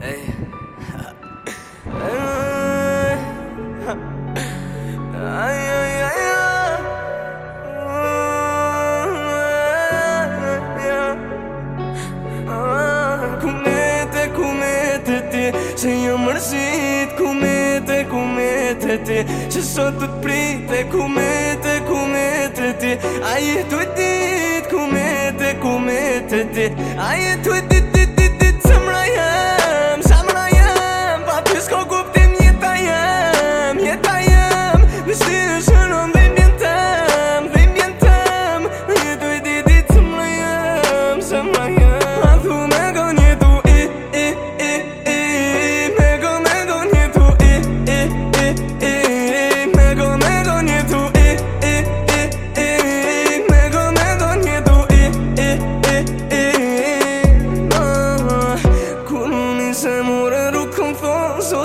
Ej Që një mërzit ku mete, ku mete ti Që sot të prite ku mete, ku mete ti A jetu e dit ku mete, ku mete ti A jetu e dit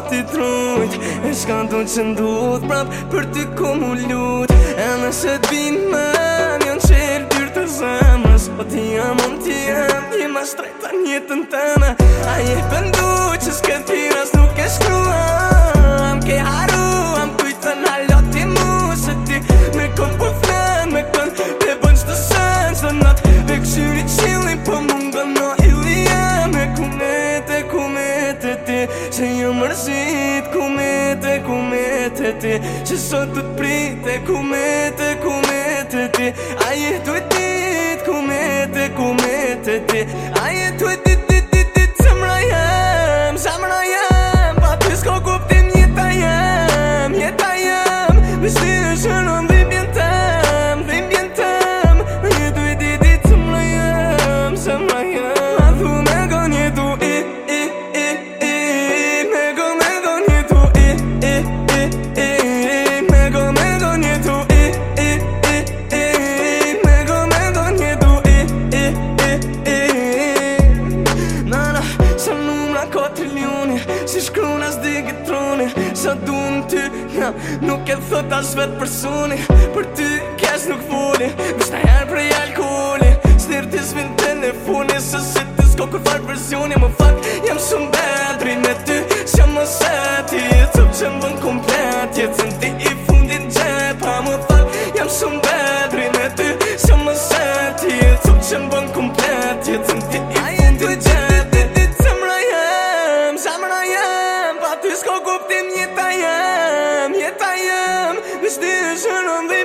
ti trujt E shka ndu që ndudh prap për ty ku mu lut E në shët bin me Njën në qelë pyrë të zemës po ti jam unë ti jam, ti ma shtrejta njëtën të A je pëndu që s'ket pira s'ket te ku me të ti Që sot të prit e ku me të ku me të ti A je të që du në ty ja, Nuk e thot as vetë për Për ty kes nuk funi Mështë në herë për jelë kuli Së njërë të zvinë të në funi Së si të zko kur farë për Më fakë jam shumë bedri Me ty që më seti Të që më vënë komplet Jetë zënë ti i fundin gjepa, më fakë jam shumë bedri Me ty që më seti Të që më vënë komplet Jetë Vestidas, on the dei